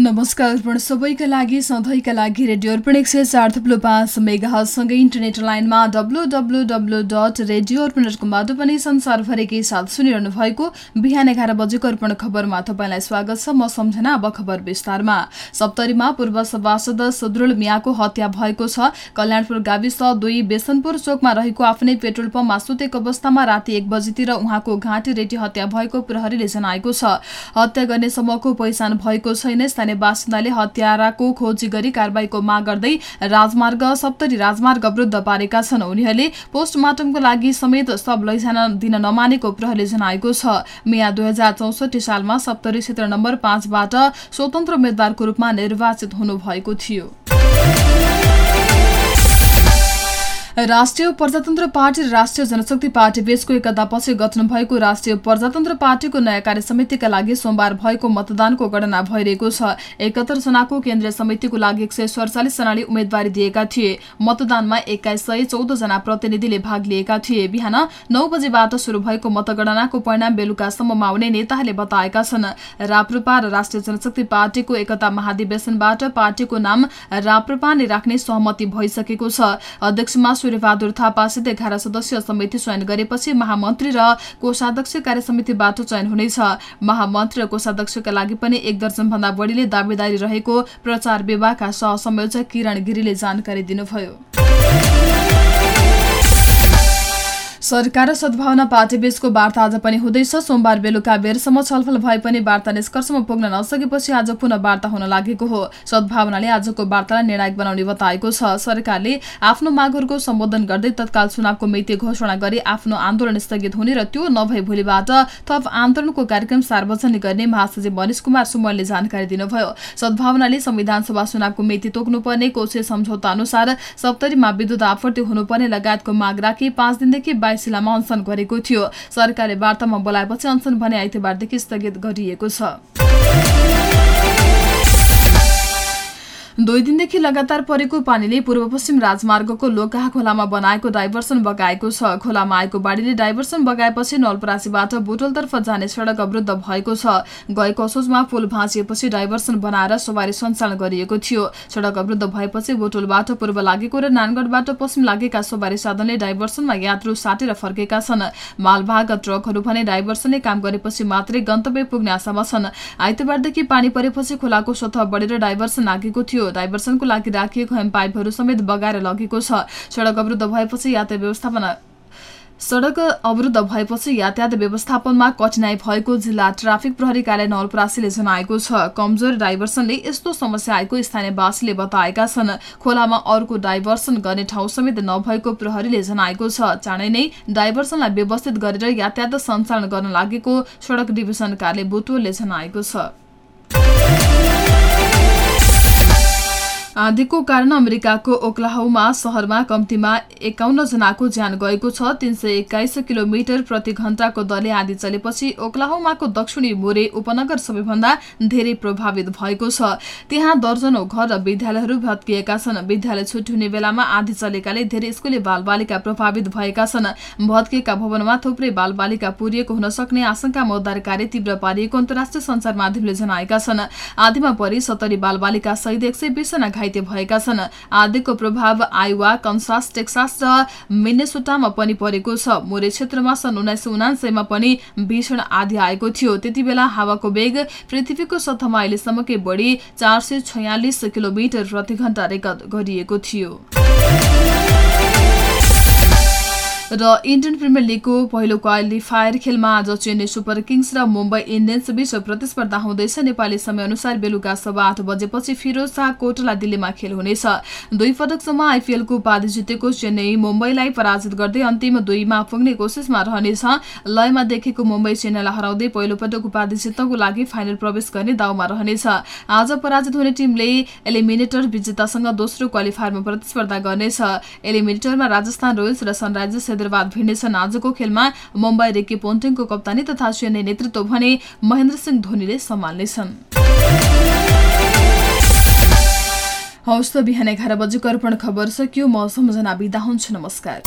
नमस्कार अर्पण सबैका लागि सधैँका लागि रेडियो अर्पण एक सय चार थुप्लो पाँच मेगासँगै इन्टरनेट लाइनमा W W W dot radio Arpan dot कमबाट पनि संसारभरिकै साथ सुनिरहनु भएको बिहान एघार बजेको अर्पण खबरमा तपाईँलाई स्वागत छ। म सम्झना अब खबर विस्तारमा। सप्तरीमा पूर्व सभासद सुदृढ मियाको हत्या भएको छ। कल्याणपुर गाविस दुई बेसनपुर चोकमा रहेको आफ्नै पेट्रोल पम्पमा सुतेको अवस्थामा राति एक बजीतिर उहाँको घाँटी रेटी हत्या भएको प्रहरीले जनाएको छ। हत्या गर्ने समूहको पहिचान भएको छैन। स्थानीय बासिन्दाले हत्याराको खोजी गरी कारवाहीको माग गर्दै राजमार्ग सप्तरी राजमार्ग अवरुद्ध पारेका छन्। उनीहरूले पोस्टमार्टमको लागि समेत शव लैजान दिन नमानेको प्रहरीले जनाएको छ। मिया दुई हजार चौसठी सालमा सप्तरी क्षेत्र नम्बर पाँचबाट स्वतन्त्र उम्मेद्वारको रूपमा निर्वाचित हुनुभएको थियो। राष्ट्रिय प्रजातन्त्र पार्टी र राष्ट्रिय जनशक्ति पार्टी बीचको एकतापछि गठन भएको राष्ट्रिय प्रजातन्त्र पार्टीको नयाँ कार्य समितिका लागि सोमबार भएको मतदानको गणना भइरहेको छ। एकहत्तर जनाको केन्द्रीय समितिको लागि एक सय सडचालिस जनाले उम्मेद्वारी दिएका थिए। मतदानमा एक्काइस सय चौध जना प्रतिनिधिले भाग लिएका थिए। बिहान नौ बजेबाट शुरू भएको मतगणनाको परिणाम बेलुकासम्ममा आउने नेताहरूले बताएका छन्। राप्रपा र राष्ट्रिय जनशक्ति पार्टीको एकता महाधिवेशनबाट पार्टीको नाम राप्रपा नै राख्ने सहमति भइसकेको छ। अध्यक्षमा सूर्यबहादुर थापासित एघार सदस्यीय समिति चयन गरेपछि महामन्त्री र कोषाध्यक्ष कार्य समितिबाट चयन हुनेछ। महामन्त्री र कोषाध्यक्षका लागि पनि एक दर्जनभन्दा बढीले दावेदारी रहेको प्रचार विभागका सहसंयोजक किरण गिरीले जानकारी दिनुभयो। सरकार र सद्भावना पार्टी बीचको वार्ता आज पनि हुँदैछ। सोमबार बेलुका बेरसम्म छलफल भए पनि वार्ता निष्कर्षमा पुग्न नसकेपछि आज पुनः वार्ता हुन लागेको हो। सद्भावनाले आजको वार्तालाई निर्णायक बनाउने बताएको छ। सरकारले आफ्नो मागहरूको सम्बोधन गर्दै तत्काल चुनावको मिति घोषणा गरी आफ्नो आन्दोलन स्थगित हुने र त्यो नभए भोलिबाट थप आन्दोलनको कार्यक्रम सार्वजनिक गर्ने महासचिव मनिष कुमार सुमनले जानकारी दिनुभयो। सद्भावनाले संविधान सभा चुनावको मिति तोक्नुपर्ने कोसे सम्झौता अनुसार सप्तरीमा विद्युत आपूर्ति हुनुपर्ने लगायतको माग राखी पाँच दिनदेखि बाइस जिल्लामा अनसन गरेको थियो। सरकारले वार्तामा बोलाएपछि अनसन भने आइतबारदेखि स्थगित गरिएको छ। दुई दिनदेखि लगातार परेको पानीले पूर्व पश्चिम राजमार्गको लोकाहा खोलामा बनाएको डाइभर्सन बगाएको छ। खोलामा आएको बाढीले डाइभर्सन बगाएपछि नलपरासीबाट बोटलतर्फ जाने सड़क अवरुद्ध भएको छ। गएको असोजमा पुल भाँचिएपछि डाइभर्सन बनाएर सवारी सञ्चालन गरिएको थियो। सड़क अवरुद्ध भएपछि बोटोलबाट पूर्व लागेको र नानगढबाट पश्चिम लागेका सवारी साधनले डाइभर्सनमा यात्रु साटेर फर्केका छन्। मालवाहक ट्रकहरू भने डाइभर्सनले काम गरेपछि मात्रै गन्तव्य पुग्ने आशामा छन्। आइतबारदेखि पानी परेपछि खोलाको सतह बढेर डाइभर्सन लागेको थियो। डाइभर्सनको लागि राखिएको हेम पाइपहरू समेत बगाएर लगेको छ। सड़क अवरुद्ध भएपछि यातायात व्यवस्थापन सड़क अवरुद्ध भएपछि यातायात व्यवस्थापनमा कठिनाई भएको जिल्ला ट्राफिक प्रहरी कार्यालय नवलपरासीले जनाएको छ। कमजोर डाइभर्सनले यस्तो समस्या आएको स्थानीयवासीले बताएका छन्। खोलामा अर्को डाइभर्सन गर्ने ठाउँ समेत नभएको प्रहरीले जनाएको छ। चाँडै नै डाइभर्सनलाई व्यवस्थित गरेर यातायात सञ्चालन गर्न लागेको सड़क डिभिजन कार्यालय बुटोलले जनाएको छ। आँधीको कारण अमेरिकाको ओक्लाहोमा शहरमा कम्तीमा एकाउन्न जनाको ज्यान गएको छ। तीन सय एक्काइस किलोमिटर प्रति घण्टाको दरले आँधी चलेपछि ओक्लाहोमाको दक्षिणी मोरे उपनगर सबैभन्दा धेरै प्रभावित भएको छ। त्यहाँ दर्जनौ घर र विद्यालयहरू भत्किएका छन्। विद्यालय छुट्टी हुने बेलामा आँधी चलेकाले धेरै स्कुले बालबालिका प्रभावित भएका छन्। भत्किएका भवनमा थुप्रै बालबालिका पुरिएको हुन सक्ने आशंकामा उद्धार कार्य तीव्र पारिएको अन्तर्राष्ट्रिय संचार माध्यमले जनाएका छन्। आँधीमा परि सत्तरी बालबालिका सहित एक सय बीसजना घाइते भएका छन्। आदिको प्रभाव आइवा कन्सास टेक्सास र मिनेसोटामा पनि परेको छ। मोरे क्षेत्रमा सन् उन्नाइस सय पनि भीषण आधी आएको थियो। त्यति बेला हावाको वेग पृथ्वीको सतहमा अहिलेसम्मकै बढी चार सय छयालिस किलोमिटर प्रति घण्टा रेकर्ड गरिएको थियो। र इन्डियन प्रिमियर लिगको पहिलो क्वालिफायर खेलमा आज चेन्नई सुपर किङ्स र मुम्बई इन्डियन्स बीच प्रतिस्पर्धा हुँदैछ। नेपाली समयअनुसार बेलुका सभा आठ बजेपछि फिरोज शाह कोटला दिल्लीमा खेल हुनेछ। दुई पटकसम्म आइपिएलको उपाधि जितेको चेन्नई मुम्बईलाई पराजित गर्दै अन्तिम दुईमा पुग्ने कोसिसमा रहनेछ। लयमा देखेको मुम्बई चेन्नईलाई हराउँदै पहिलो पटक उपाधि जित्नको लागि फाइनल प्रवेश गर्ने दाउमा रहनेछ। आज पराजित हुने टिमले एलिमिनेटर विजेतासँग दोस्रो क्वालिफायरमा प्रतिस्पर्धा गर्नेछ। एलिमिनेटरमा राजस्थान रोयल्स र सनराइजर्स हैदराबाद भिड्नेछन् आजको खेलमा मुम्बई रिकी पोन्टिङको कप्तानी तथा चेन्नई नेतृत्व भने महेन्द्र सिंह धोनीले सम्हाल्नेछन्। हौस् त बिहान एघार बजेको अर्पण खबर सकियो। म सम्झना बिदा हुन्छु। नमस्कार।